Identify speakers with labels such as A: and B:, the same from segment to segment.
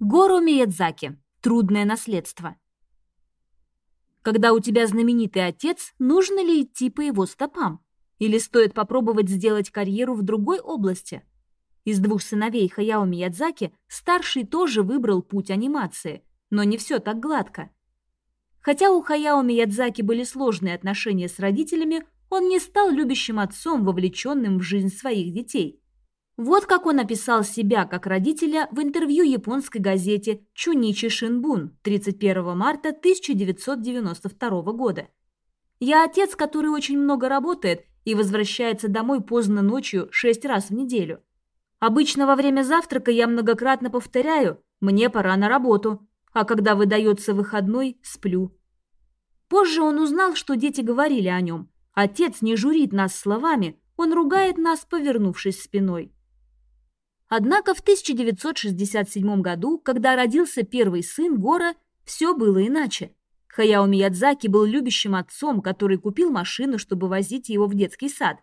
A: Гору Миядзаки. Трудное наследство. Когда у тебя знаменитый отец, нужно ли идти по его стопам? Или стоит попробовать сделать карьеру в другой области? Из двух сыновей Хаяо Миядзаки старший тоже выбрал путь анимации, но не все так гладко. Хотя у Хаяо Миядзаки были сложные отношения с родителями, он не стал любящим отцом, вовлеченным в жизнь своих детей – вот как он описал себя как родителя в интервью японской газете «Чуничи Шинбун» 31 марта 1992 года. «Я отец, который очень много работает и возвращается домой поздно ночью шесть раз в неделю. Обычно во время завтрака я многократно повторяю «мне пора на работу», а когда выдается выходной – сплю. Позже он узнал, что дети говорили о нем. Отец не журит нас словами, он ругает нас, повернувшись спиной. Однако в 1967 году, когда родился первый сын Гора, все было иначе. Хаяо Миядзаки был любящим отцом, который купил машину, чтобы возить его в детский сад.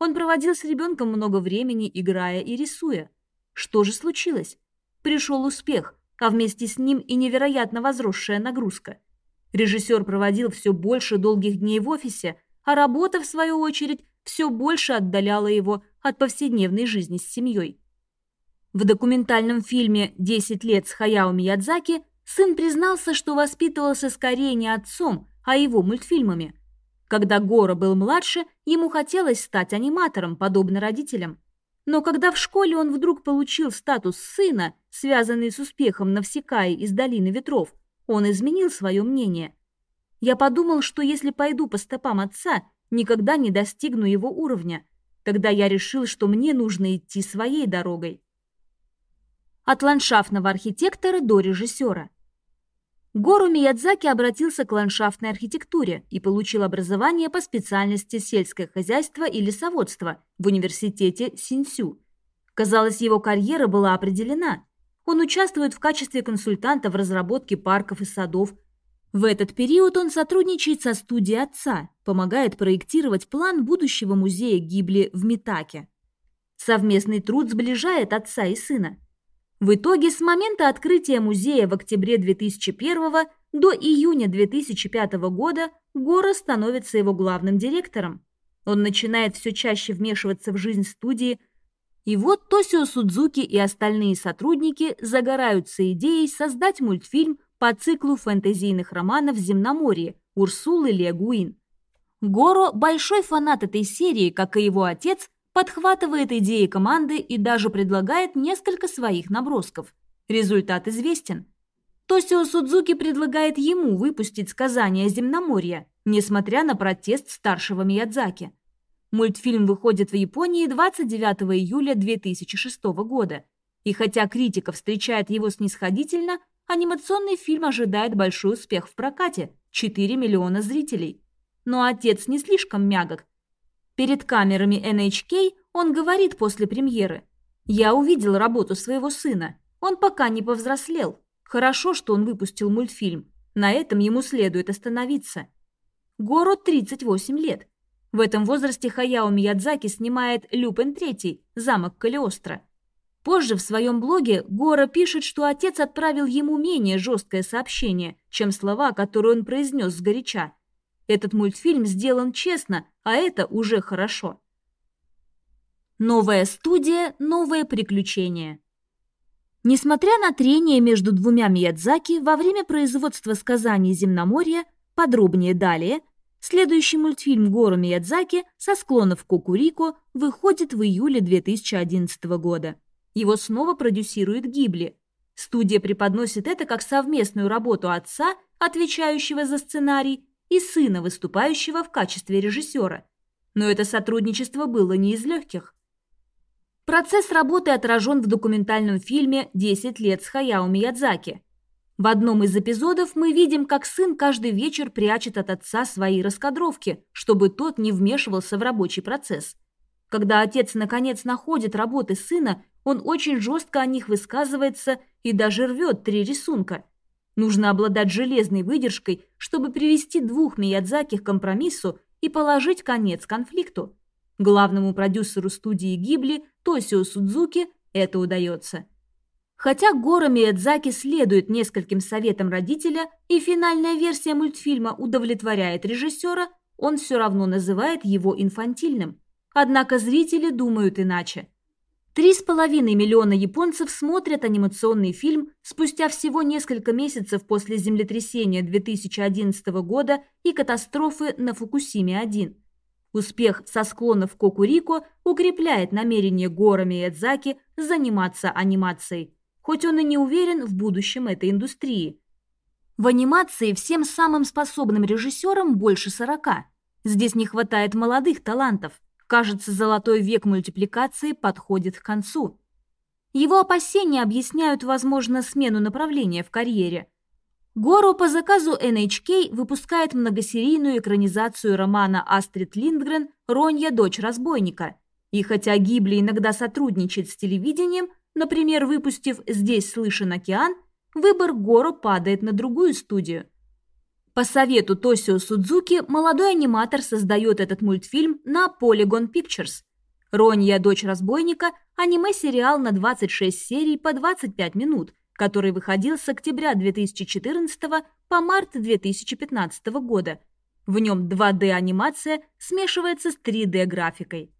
A: Он проводил с ребенком много времени, играя и рисуя. Что же случилось? Пришел успех, а вместе с ним и невероятно возросшая нагрузка. Режиссер проводил все больше долгих дней в офисе, а работа, в свою очередь, все больше отдаляла его от повседневной жизни с семьей. В документальном фильме «10 лет с Хаяо Миядзаки» сын признался, что воспитывался скорее не отцом, а его мультфильмами. Когда Гора был младше, ему хотелось стать аниматором, подобно родителям. Но когда в школе он вдруг получил статус сына, связанный с успехом Навсекаи из Долины Ветров, он изменил свое мнение. Я подумал, что если пойду по стопам отца, никогда не достигну его уровня. Тогда я решил, что мне нужно идти своей дорогой от ландшафтного архитектора до режиссера. Гору Миядзаки обратился к ландшафтной архитектуре и получил образование по специальности сельское хозяйство и лесоводство в университете Синсю. Казалось, его карьера была определена. Он участвует в качестве консультанта в разработке парков и садов. В этот период он сотрудничает со студией отца, помогает проектировать план будущего музея Гибли в Митаке. Совместный труд сближает отца и сына – в итоге с момента открытия музея в октябре 2001 до июня 2005 года Гора становится его главным директором. Он начинает все чаще вмешиваться в жизнь студии, и вот Тосио Судзуки и остальные сотрудники загораются идеей создать мультфильм по циклу фэнтезийных романов «Земноморье» Урсулы Легуин. Горо – большой фанат этой серии, как и его отец, подхватывает идеи команды и даже предлагает несколько своих набросков. Результат известен. Тосио Судзуки предлагает ему выпустить сказание Земноморья, несмотря на протест старшего Миядзаки. Мультфильм выходит в Японии 29 июля 2006 года. И хотя критика встречает его снисходительно, анимационный фильм ожидает большой успех в прокате – 4 миллиона зрителей. Но отец не слишком мягок Перед камерами NHK он говорит после премьеры. «Я увидел работу своего сына. Он пока не повзрослел. Хорошо, что он выпустил мультфильм. На этом ему следует остановиться». Гору 38 лет. В этом возрасте Хаяо Миядзаки снимает «Люпен III. Замок Калиостро». Позже в своем блоге Гора пишет, что отец отправил ему менее жесткое сообщение, чем слова, которые он произнес сгоряча. Этот мультфильм сделан честно, а это уже хорошо. Новая студия, новые приключения. Несмотря на трение между двумя Миядзаки во время производства сказаний Земноморья, подробнее далее, следующий мультфильм Гору Миядзаки со склонов Кокурико выходит в июле 2011 года. Его снова продюсирует Гибли. Студия преподносит это как совместную работу отца, отвечающего за сценарий, и сына, выступающего в качестве режиссера. Но это сотрудничество было не из легких. Процесс работы отражен в документальном фильме «10 лет с Хаяо Миядзаки». В одном из эпизодов мы видим, как сын каждый вечер прячет от отца свои раскадровки, чтобы тот не вмешивался в рабочий процесс. Когда отец наконец находит работы сына, он очень жестко о них высказывается и даже рвет три рисунка – Нужно обладать железной выдержкой, чтобы привести двух Миядзаки к компромиссу и положить конец конфликту. Главному продюсеру студии Гибли Тосио Судзуки это удается. Хотя Гора Миядзаки следует нескольким советам родителя, и финальная версия мультфильма удовлетворяет режиссера, он все равно называет его инфантильным. Однако зрители думают иначе. Три с половиной миллиона японцев смотрят анимационный фильм спустя всего несколько месяцев после землетрясения 2011 года и катастрофы на Фукусиме-1. Успех со склонов Кокурико укрепляет намерение Гора Миядзаки заниматься анимацией, хоть он и не уверен в будущем этой индустрии. В анимации всем самым способным режиссерам больше 40. Здесь не хватает молодых талантов. Кажется, золотой век мультипликации подходит к концу. Его опасения объясняют, возможно, смену направления в карьере. Гору по заказу NHK выпускает многосерийную экранизацию романа Астрид Линдгрен «Ронья, дочь разбойника». И хотя Гибли иногда сотрудничает с телевидением, например, выпустив «Здесь слышен океан», выбор Горо падает на другую студию. По совету Тосио Судзуки молодой аниматор создает этот мультфильм на Polygon Pictures. «Ронья, дочь разбойника» – аниме-сериал на 26 серий по 25 минут, который выходил с октября 2014 по март 2015 года. В нем 2D-анимация смешивается с 3D-графикой.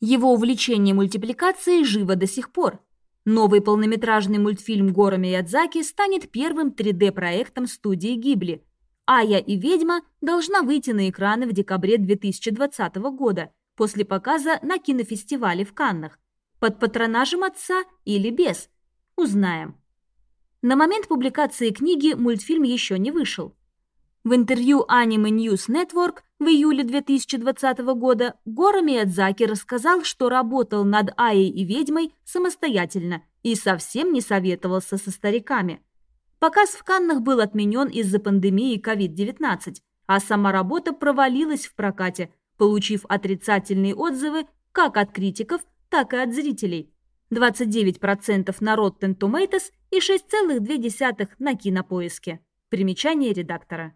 A: Его увлечение мультипликацией живо до сих пор. Новый полнометражный мультфильм Гора Миядзаки станет первым 3D-проектом студии Гибли. «Ая и ведьма» должна выйти на экраны в декабре 2020 года после показа на кинофестивале в Каннах. Под патронажем отца или без? Узнаем. На момент публикации книги мультфильм еще не вышел. В интервью Anime News Network в июле 2020 года Гора Миядзаки рассказал, что работал над Аей и ведьмой самостоятельно и совсем не советовался со стариками. Показ в Каннах был отменен из-за пандемии COVID-19, а сама работа провалилась в прокате, получив отрицательные отзывы как от критиков, так и от зрителей. 29% на Rotten Tomatoes и 6,2% на Кинопоиске. Примечание редактора.